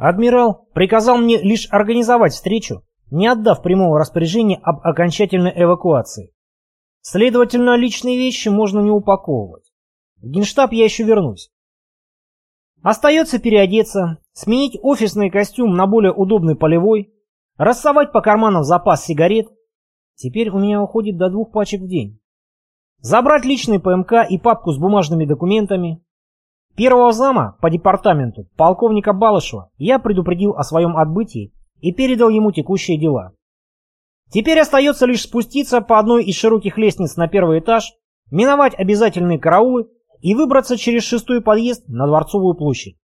Адмирал приказал мне лишь организовать встречу, не отдав прямого распоряжения об окончательной эвакуации. Следовательно, личные вещи можно не упаковывать. В генштаб я еще вернусь. Остается переодеться, сменить офисный костюм на более удобный полевой, рассовать по карманам запас сигарет. Теперь у меня уходит до двух пачек в день. Забрать личный ПМК и папку с бумажными документами. Первого зама по департаменту, полковника Балышева, я предупредил о своем отбытии и передал ему текущие дела. Теперь остается лишь спуститься по одной из широких лестниц на первый этаж, миновать обязательные караулы и выбраться через шестой подъезд на Дворцовую площадь.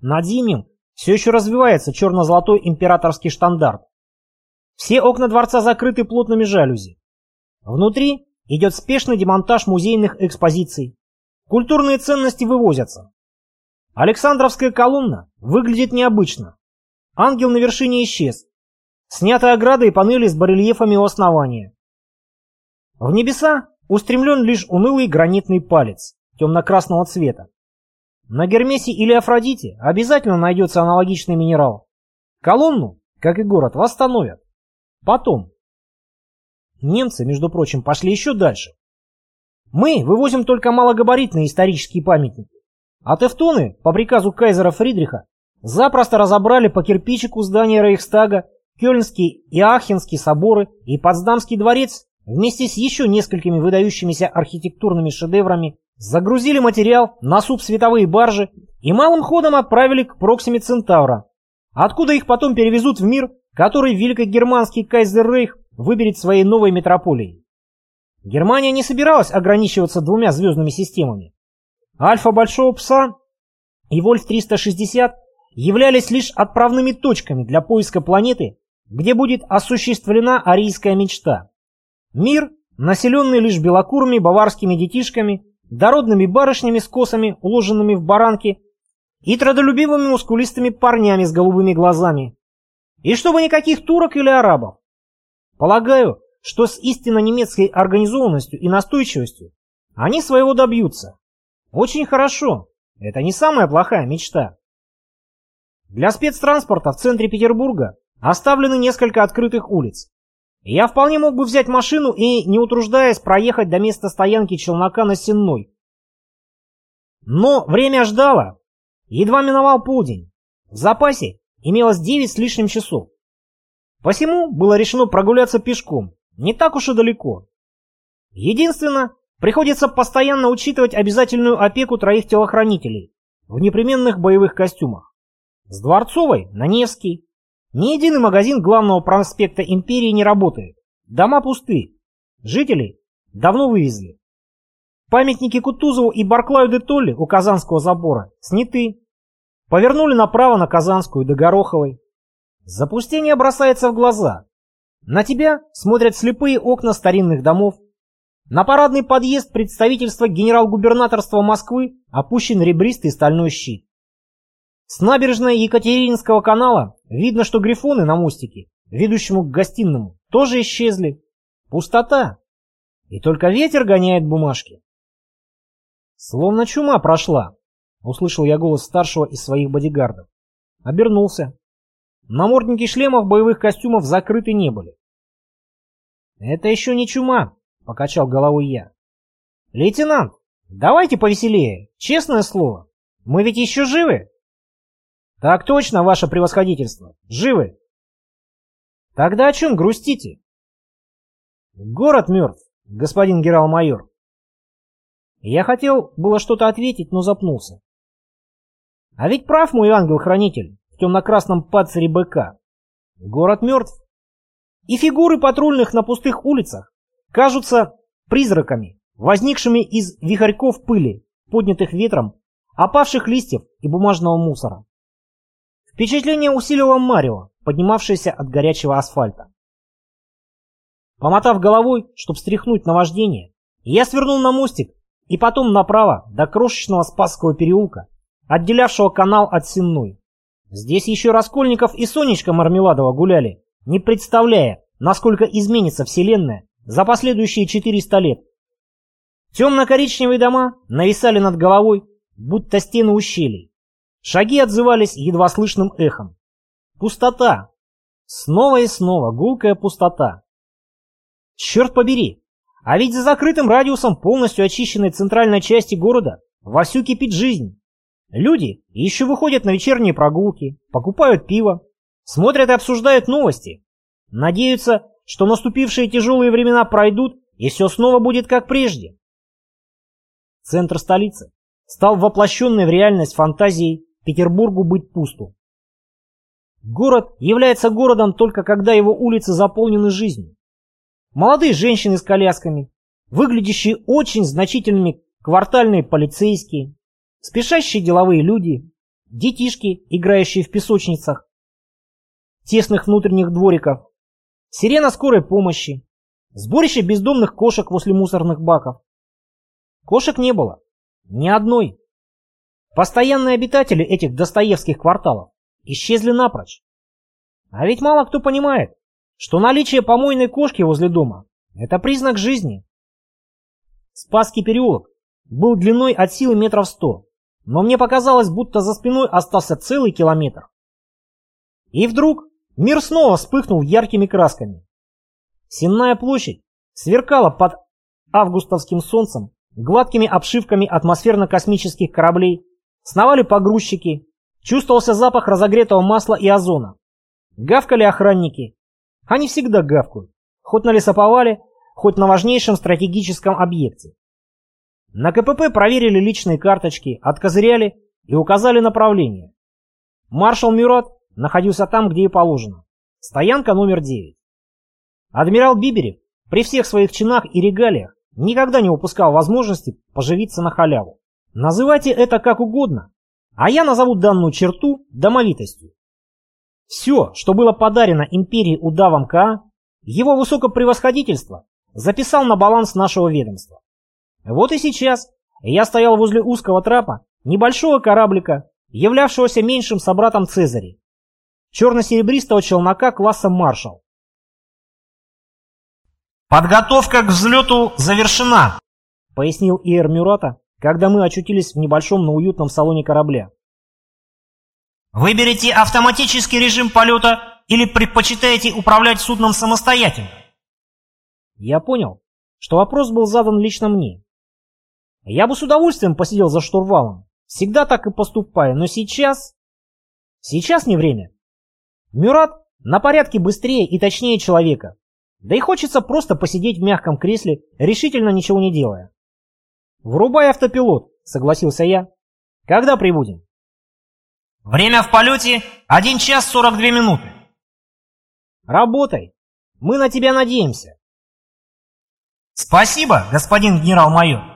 Над зимним все еще развивается черно-золотой императорский штандарт. Все окна дворца закрыты плотными жалюзи. Внутри идет спешный демонтаж музейных экспозиций. Культурные ценности вывозятся. Александровская колонна выглядит необычно. Ангел на вершине исчез. Сняты ограды и панели с барельефами у основания. В небеса устремлен лишь унылый гранитный палец темно-красного цвета. На Гермесе или Афродите обязательно найдется аналогичный минерал. Колонну, как и город, восстановят. Потом. Немцы, между прочим, пошли еще дальше. Мы вывозим только малогабаритные исторические памятники. А тефтоны, по приказу кайзера Фридриха, запросто разобрали по кирпичику здания Рейхстага, Кёльнский и Ахенский соборы и Потсдамский дворец вместе с еще несколькими выдающимися архитектурными шедеврами загрузили материал на субсветовые баржи и малым ходом отправили к Проксиме Центавра, откуда их потом перевезут в мир, который великогерманский кайзер-рейх выберет своей новой метрополией. Германия не собиралась ограничиваться двумя звездными системами. Альфа Большого Пса и Вольф-360 являлись лишь отправными точками для поиска планеты, где будет осуществлена арийская мечта. Мир, населенный лишь белокурыми баварскими детишками, дородными барышнями с косами, уложенными в баранки, и трудолюбивыми мускулистыми парнями с голубыми глазами. И чтобы никаких турок или арабов. Полагаю, что с истинно немецкой организованностью и настойчивостью они своего добьются. Очень хорошо. Это не самая плохая мечта. Для спецтранспорта в центре Петербурга оставлены несколько открытых улиц. Я вполне мог бы взять машину и, не утруждаясь, проехать до места стоянки челнока на Сенной. Но время ждало. Едва миновал полдень. В запасе имелось 9 с лишним часов. Посему было решено прогуляться пешком, не так уж и далеко. Единственное, приходится постоянно учитывать обязательную опеку троих телохранителей в непременных боевых костюмах. С Дворцовой на Невский, ни единый магазин главного проспекта империи не работает. Дома пусты. Жителей давно вывезли. Памятники Кутузову и Барклаю де Толли у Казанского забора сняты. Повернули направо на Казанскую до Гороховой. Запустение бросается в глаза. На тебя смотрят слепые окна старинных домов. На парадный подъезд представительства генерал-губернаторства Москвы опущен ребристый стальной щит. С набережной Екатерининского канала видно, что грифоны на мостике, ведущему к гостиному, тоже исчезли. Пустота. И только ветер гоняет бумажки. Словно чума прошла, услышал я голос старшего из своих бодигардов. Обернулся. Намордники шлемов боевых костюмов закрыты не были. «Это еще не чума», — покачал головой я. «Лейтенант, давайте повеселее, честное слово. Мы ведь еще живы?» Так точно, ваше превосходительство. Живы? Тогда о чем грустите? Город мертв, господин генерал-майор. Я хотел было что-то ответить, но запнулся. А ведь прав мой ангел-хранитель темно-красном пацаре БК. Город мертв. И фигуры патрульных на пустых улицах кажутся призраками, возникшими из вихарьков пыли, поднятых ветром, опавших листьев и бумажного мусора. Впечатление усилило Марио, поднимавшееся от горячего асфальта. Помотав головой, чтобы стряхнуть наваждение, я свернул на мостик и потом направо до крошечного Спасского переулка, отделявшего канал от Сенной. Здесь еще Раскольников и Сонечка Мармеладова гуляли, не представляя, насколько изменится Вселенная за последующие 400 лет. Темно-коричневые дома нависали над головой, будто стены ущелий. Шаги отзывались едва слышным эхом. Пустота. Снова и снова гулкая пустота. Черт побери, а ведь за закрытым радиусом полностью очищенной центральной части города вовсю кипит жизнь. Люди еще выходят на вечерние прогулки, покупают пиво, смотрят и обсуждают новости. Надеются, что наступившие тяжелые времена пройдут и все снова будет как прежде. Центр столицы стал воплощенной в реальность фантазией Петербургу быть пусту. Город является городом только когда его улицы заполнены жизнью. Молодые женщины с колясками, выглядящие очень значительными квартальные полицейские, спешащие деловые люди, детишки, играющие в песочницах, тесных внутренних двориков, сирена скорой помощи, сборище бездомных кошек возле мусорных баков. Кошек не было. Ни одной. Постоянные обитатели этих достоевских кварталов исчезли напрочь. А ведь мало кто понимает, что наличие помойной кошки возле дома – это признак жизни. Спасский переулок был длиной от силы метров сто, но мне показалось, будто за спиной остался целый километр. И вдруг мир снова вспыхнул яркими красками. Сенная площадь сверкала под августовским солнцем гладкими обшивками атмосферно-космических кораблей, сновали погрузчики, чувствовался запах разогретого масла и озона. Гавкали охранники. Они всегда гавкают, хоть на лесоповале, хоть на важнейшем стратегическом объекте. На КПП проверили личные карточки, откозыряли и указали направление. Маршал Мюрат находился там, где и положено. Стоянка номер 9. Адмирал Биберев при всех своих чинах и регалиях никогда не упускал возможности поживиться на халяву. Называйте это как угодно, а я назову данную черту домовитостью. Все, что было подарено империи удавом КА, его высокопревосходительство записал на баланс нашего ведомства. Вот и сейчас я стоял возле узкого трапа небольшого кораблика, являвшегося меньшим собратом Цезарей, черно-серебристого челнока класса «Маршал», «Подготовка к взлету завершена», — пояснил Иэр Мюрата, когда мы очутились в небольшом, но уютном салоне корабля. «Выберите автоматический режим полета или предпочитаете управлять судном самостоятельно?» Я понял, что вопрос был задан лично мне. Я бы с удовольствием посидел за штурвалом, всегда так и поступаю, но сейчас... Сейчас не время. Мюрат на порядке быстрее и точнее человека, да и хочется просто посидеть в мягком кресле, решительно ничего не делая. «Врубай автопилот», — согласился я. «Когда прибудем?» «Время в полете — 1 час 42 минуты». «Работай. Мы на тебя надеемся». «Спасибо, господин генерал-майор».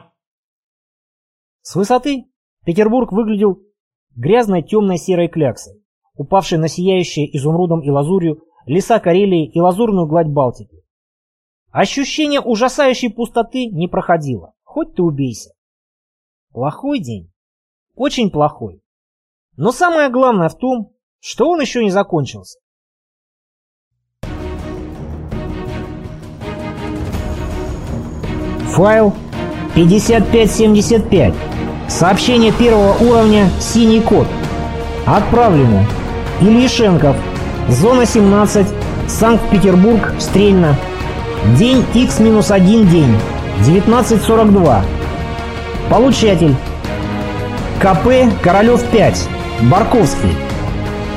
С высоты Петербург выглядел грязной темной серой кляксой, упавшей на сияющее изумрудом и лазурью леса Карелии и лазурную гладь Балтики. Ощущение ужасающей пустоты не проходило, хоть ты убейся. Плохой день. Очень плохой. Но самое главное в том, что он еще не закончился. Файл 5575. Сообщение первого уровня «Синий код». Отправлено. Ильишенков Зона 17, Санкт-Петербург, Стрельно. День X-1 день, 19.42. Получатель. КП Королев 5, Барковский.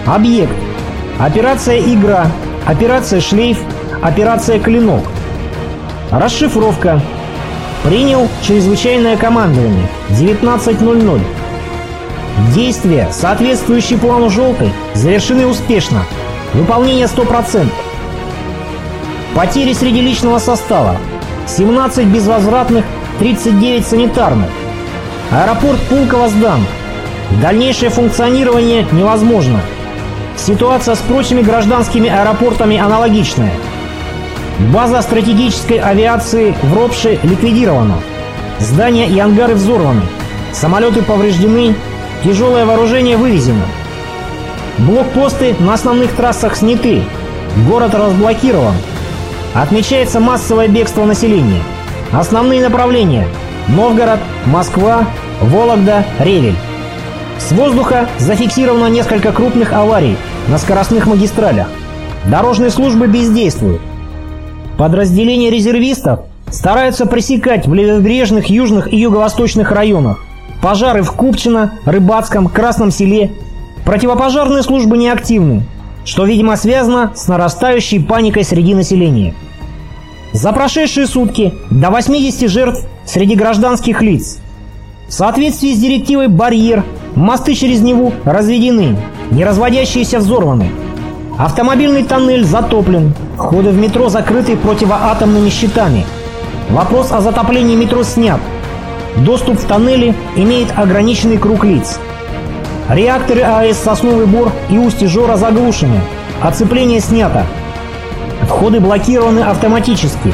Объект. Операция «Игра», операция «Шлейф», операция «Клинок». Расшифровка. Принял чрезвычайное командование. 19.00. Действия, соответствующие плану «Желтой», завершены успешно. Выполнение 100%. Потери среди личного состава. 17 безвозвратных, 39 санитарных. Аэропорт Пулково сдан. Дальнейшее функционирование невозможно. Ситуация с прочими гражданскими аэропортами аналогичная. База стратегической авиации в Ропше ликвидирована. Здания и ангары взорваны. Самолеты повреждены. Тяжелое вооружение вывезено. Блокпосты на основных трассах сняты. Город разблокирован. Отмечается массовое бегство населения. Основные направления – Новгород, Москва, Вологда, Ревель. С воздуха зафиксировано несколько крупных аварий на скоростных магистралях. Дорожные службы бездействуют. Подразделения резервистов стараются пресекать в левобережных южных и юго-восточных районах пожары в Купчино, Рыбацком, Красном селе. Противопожарные службы неактивны, что, видимо, связано с нарастающей паникой среди населения. За прошедшие сутки до 80 жертв среди гражданских лиц. В соответствии с директивой «Барьер» мосты через Неву разведены, неразводящиеся взорваны. Автомобильный тоннель затоплен, ходы в метро закрыты противоатомными щитами. Вопрос о затоплении метро снят. Доступ в тоннели имеет ограниченный круг лиц. Реакторы АЭС «Сосновый Бор» и «Устье-Жора» заглушены. Оцепление снято. Входы блокированы автоматически.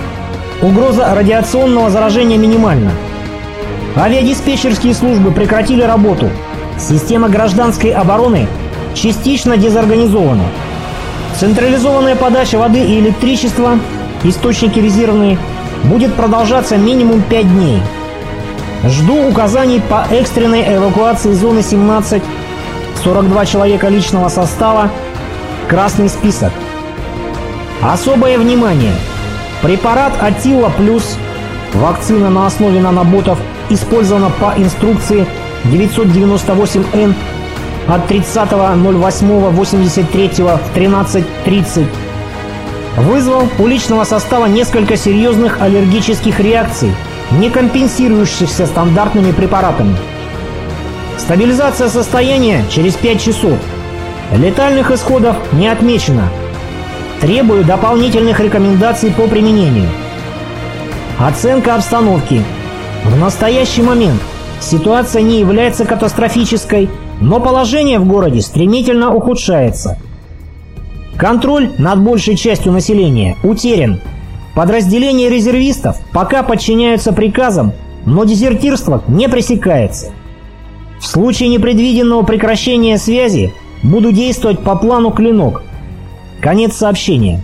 Угроза радиационного заражения минимальна. Авиадиспетчерские службы прекратили работу. Система гражданской обороны частично дезорганизована. Централизованная подача воды и электричества, источники резервные, будет продолжаться минимум 5 дней. Жду указаний по экстренной эвакуации зоны 17, 42 человека личного состава, красный список. Особое внимание! Препарат Атила Плюс, вакцина на основе наноботов, использована по инструкции 998Н от 30.08.83 в 13.30 вызвал у личного состава несколько серьезных аллергических реакций, не компенсирующихся стандартными препаратами. Стабилизация состояния через 5 часов. Летальных исходов не отмечено. Требую дополнительных рекомендаций по применению. Оценка обстановки. В настоящий момент ситуация не является катастрофической, но положение в городе стремительно ухудшается. Контроль над большей частью населения утерян. Подразделения резервистов пока подчиняются приказам, но дезертирство не пресекается. В случае непредвиденного прекращения связи буду действовать по плану «Клинок». Конец сообщения.